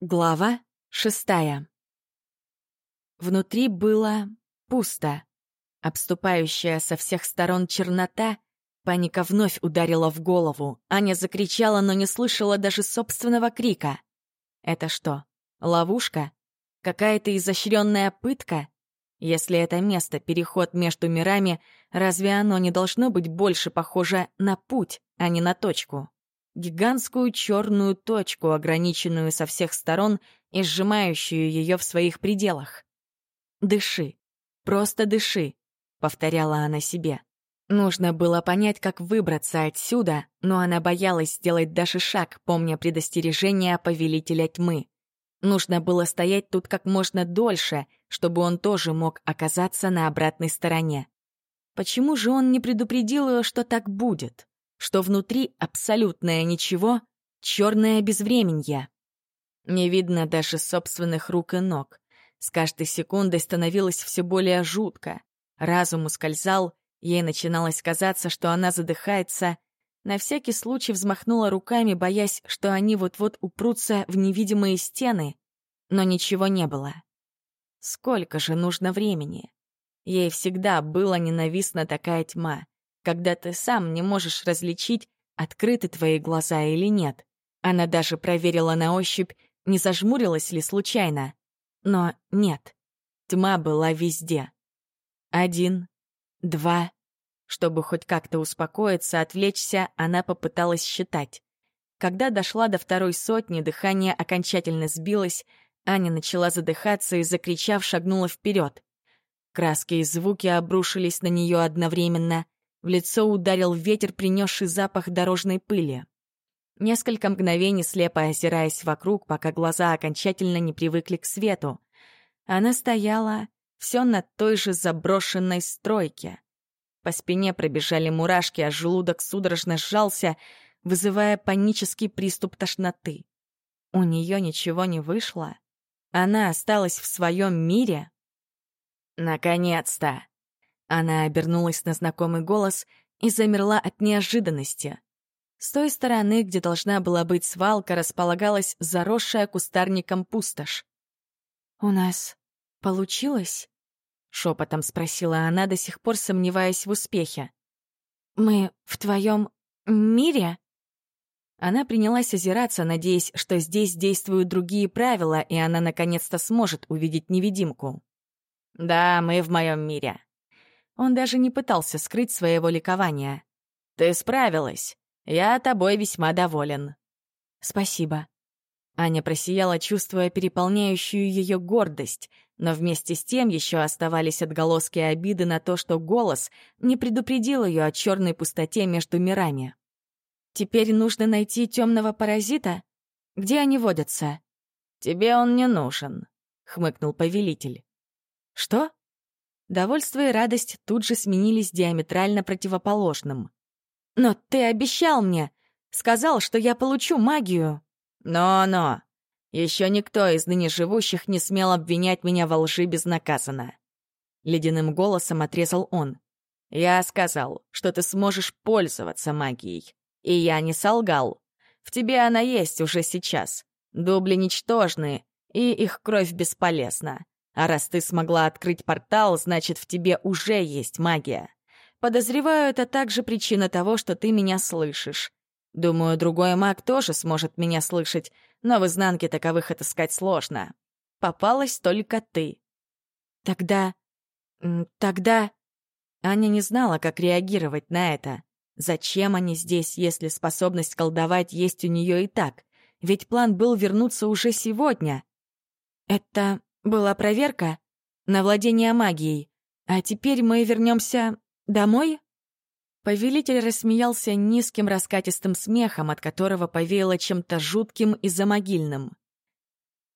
Глава шестая. Внутри было пусто. Обступающая со всех сторон чернота, паника вновь ударила в голову. Аня закричала, но не слышала даже собственного крика. Это что, ловушка? Какая-то изощренная пытка? Если это место — переход между мирами, разве оно не должно быть больше похоже на путь, а не на точку? Гигантскую черную точку, ограниченную со всех сторон и сжимающую ее в своих пределах. «Дыши, просто дыши», — повторяла она себе. Нужно было понять, как выбраться отсюда, но она боялась сделать даже шаг, помня предостережение повелителя тьмы. Нужно было стоять тут как можно дольше, чтобы он тоже мог оказаться на обратной стороне. Почему же он не предупредил ее, что так будет? Что внутри абсолютное ничего, черное безвременье. Не видно даже собственных рук и ног. С каждой секундой становилось все более жутко. Разум ускользал, ей начиналось казаться, что она задыхается. На всякий случай взмахнула руками, боясь, что они вот-вот упрутся в невидимые стены. Но ничего не было. Сколько же нужно времени? Ей всегда была ненавистна такая тьма когда ты сам не можешь различить, открыты твои глаза или нет. Она даже проверила на ощупь, не зажмурилась ли случайно. Но нет, тьма была везде. Один, два. Чтобы хоть как-то успокоиться, отвлечься, она попыталась считать. Когда дошла до второй сотни, дыхание окончательно сбилось, Аня начала задыхаться и, закричав, шагнула вперед. Краски и звуки обрушились на нее одновременно — в лицо ударил ветер, принесший запах дорожной пыли. Несколько мгновений слепо озираясь вокруг, пока глаза окончательно не привыкли к свету. Она стояла все на той же заброшенной стройке. По спине пробежали мурашки, а желудок судорожно сжался, вызывая панический приступ тошноты. У нее ничего не вышло. Она осталась в своем мире. Наконец-то! Она обернулась на знакомый голос и замерла от неожиданности. С той стороны, где должна была быть свалка, располагалась заросшая кустарником пустошь. «У нас получилось?» — шепотом спросила она, до сих пор сомневаясь в успехе. «Мы в твоем мире?» Она принялась озираться, надеясь, что здесь действуют другие правила, и она наконец-то сможет увидеть невидимку. «Да, мы в моем мире», он даже не пытался скрыть своего ликования. «Ты справилась. Я тобой весьма доволен». «Спасибо». Аня просияла, чувствуя переполняющую ее гордость, но вместе с тем еще оставались отголоски обиды на то, что голос не предупредил ее о черной пустоте между мирами. «Теперь нужно найти темного паразита? Где они водятся?» «Тебе он не нужен», — хмыкнул повелитель. «Что?» Довольство и радость тут же сменились диаметрально противоположным. «Но ты обещал мне! Сказал, что я получу магию!» «Но-но! Еще никто из ныне живущих не смел обвинять меня во лжи безнаказанно!» Ледяным голосом отрезал он. «Я сказал, что ты сможешь пользоваться магией. И я не солгал. В тебе она есть уже сейчас. Дубли ничтожны, и их кровь бесполезна. А раз ты смогла открыть портал, значит, в тебе уже есть магия. Подозреваю, это также причина того, что ты меня слышишь. Думаю, другой маг тоже сможет меня слышать, но в изнанке таковых отыскать сложно. Попалась только ты. Тогда... тогда... Аня не знала, как реагировать на это. Зачем они здесь, если способность колдовать есть у нее и так? Ведь план был вернуться уже сегодня. Это была проверка на владение магией. А теперь мы вернемся домой? Повелитель рассмеялся низким раскатистым смехом, от которого повеяло чем-то жутким и замогильным.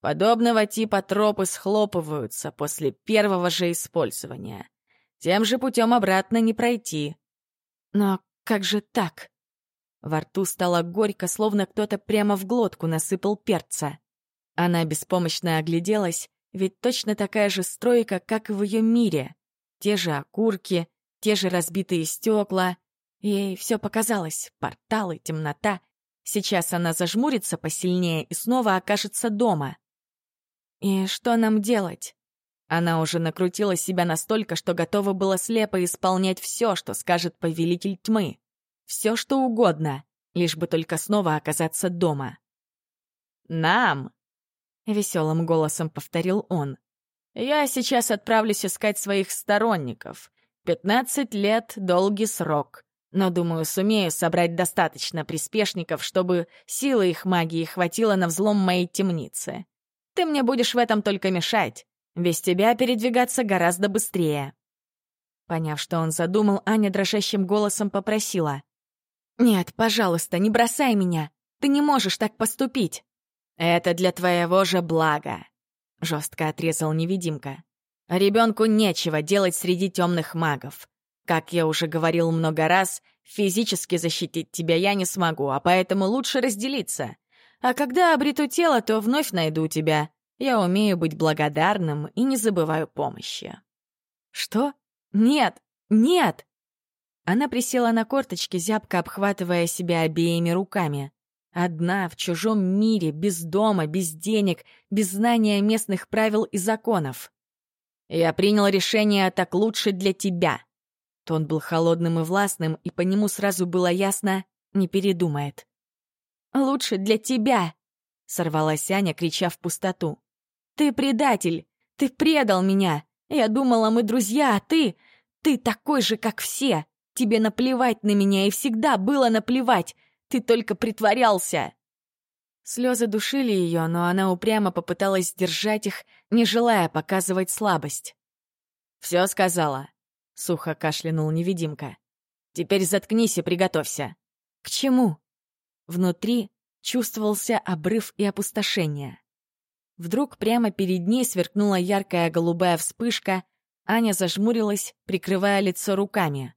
Подобного типа тропы схлопываются после первого же использования. Тем же путем обратно не пройти. Но как же так? Во рту стало горько, словно кто-то прямо в глотку насыпал перца. Она беспомощно огляделась ведь точно такая же стройка, как и в ее мире. Те же окурки, те же разбитые стекла. Ей все показалось — порталы, темнота. Сейчас она зажмурится посильнее и снова окажется дома. И что нам делать? Она уже накрутила себя настолько, что готова была слепо исполнять все, что скажет повелитель тьмы. Все, что угодно, лишь бы только снова оказаться дома. «Нам!» — веселым голосом повторил он. «Я сейчас отправлюсь искать своих сторонников. Пятнадцать лет — долгий срок. Но, думаю, сумею собрать достаточно приспешников, чтобы силы их магии хватило на взлом моей темницы. Ты мне будешь в этом только мешать. Без тебя передвигаться гораздо быстрее». Поняв, что он задумал, Аня дрожащим голосом попросила. «Нет, пожалуйста, не бросай меня. Ты не можешь так поступить». «Это для твоего же блага», — жестко отрезал невидимка. «Ребенку нечего делать среди темных магов. Как я уже говорил много раз, физически защитить тебя я не смогу, а поэтому лучше разделиться. А когда обрету тело, то вновь найду тебя. Я умею быть благодарным и не забываю помощи». «Что? Нет! Нет!» Она присела на корточки, зябко обхватывая себя обеими руками. Одна, в чужом мире, без дома, без денег, без знания местных правил и законов. «Я принял решение так лучше для тебя», Тон был холодным и властным, и по нему сразу было ясно — не передумает. «Лучше для тебя!» — сорвалась Аня, крича в пустоту. «Ты предатель! Ты предал меня! Я думала, мы друзья, а ты... Ты такой же, как все! Тебе наплевать на меня, и всегда было наплевать! Ты только притворялся!» Слезы душили ее, но она упрямо попыталась сдержать их, не желая показывать слабость. «Все сказала», — сухо кашлянул невидимка. «Теперь заткнись и приготовься». «К чему?» Внутри чувствовался обрыв и опустошение. Вдруг прямо перед ней сверкнула яркая голубая вспышка, Аня зажмурилась, прикрывая лицо руками.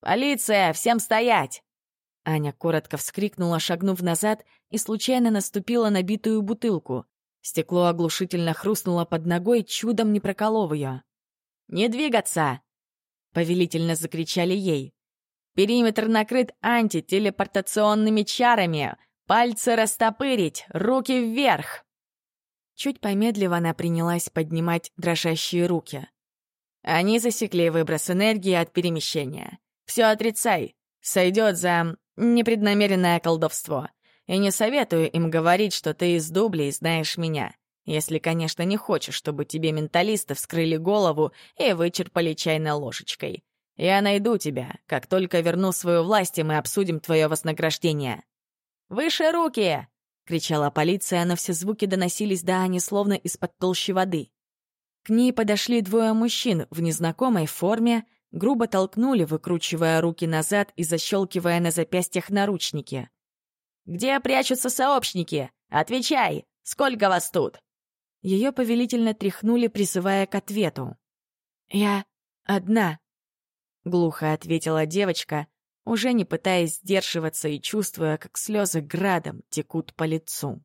«Полиция! Всем стоять!» Аня коротко вскрикнула, шагнув назад, и случайно наступила на битую бутылку. Стекло оглушительно хрустнуло под ногой, чудом не проколов ее. «Не двигаться!» повелительно закричали ей. «Периметр накрыт антителепортационными чарами! Пальцы растопырить! Руки вверх!» Чуть помедлив она принялась поднимать дрожащие руки. Они засекли выброс энергии от перемещения. Все отрицай. Сойдет за непреднамеренное колдовство. И не советую им говорить, что ты из дублей знаешь меня. Если, конечно, не хочешь, чтобы тебе менталисты вскрыли голову и вычерпали чайной ложечкой. Я найду тебя. Как только верну свою власть, и мы обсудим твое вознаграждение. «Выше руки!» — кричала полиция, но все звуки доносились до Ани словно из-под толщи воды. К ней подошли двое мужчин в незнакомой форме, грубо толкнули, выкручивая руки назад и защелкивая на запястьях наручники. «Где прячутся сообщники? Отвечай! Сколько вас тут?» Ее повелительно тряхнули, призывая к ответу. «Я одна», — глухо ответила девочка, уже не пытаясь сдерживаться и чувствуя, как слезы градом текут по лицу.